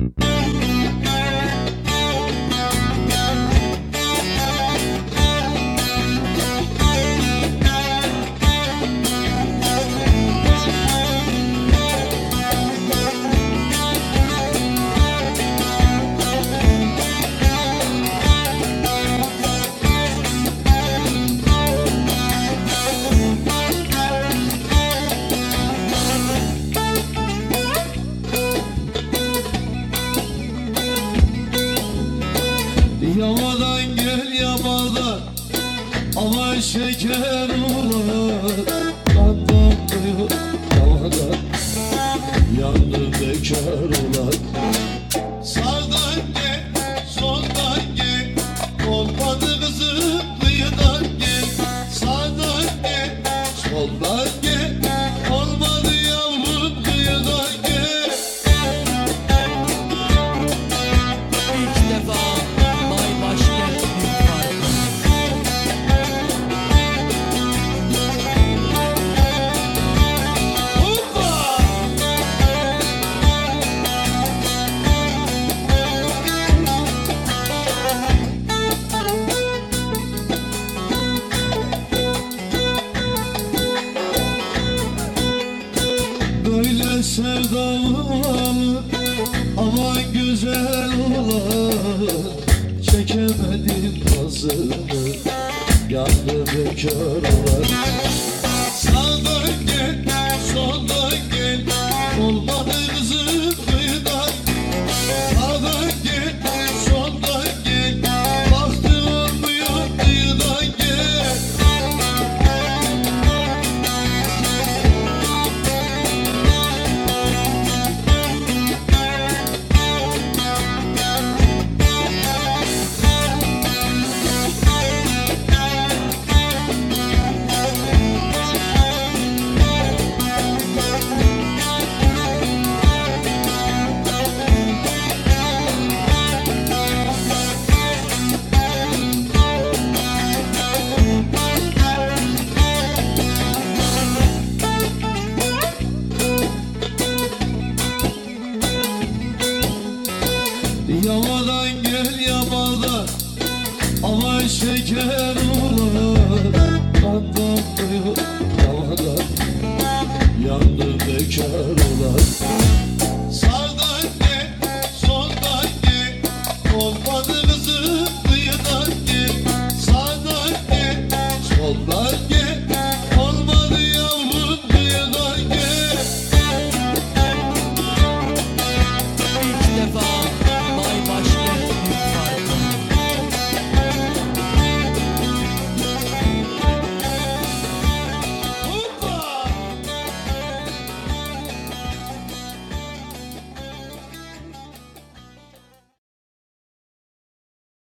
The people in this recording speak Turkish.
Mm-hmm. Ama şeker olur Yandım bekar olan Sağdan gel, soldan gel. Olmadı kızım kıyıdan gel. Sağdan gel, soldan gel. Olmadı yavrum kıyıdan gel. İlk defa Böyle sevdalı aman güzel olan Çekemedim nazını yandı bekar olan çeker vuran Kandan kıyıp kalana Yandı bekar olan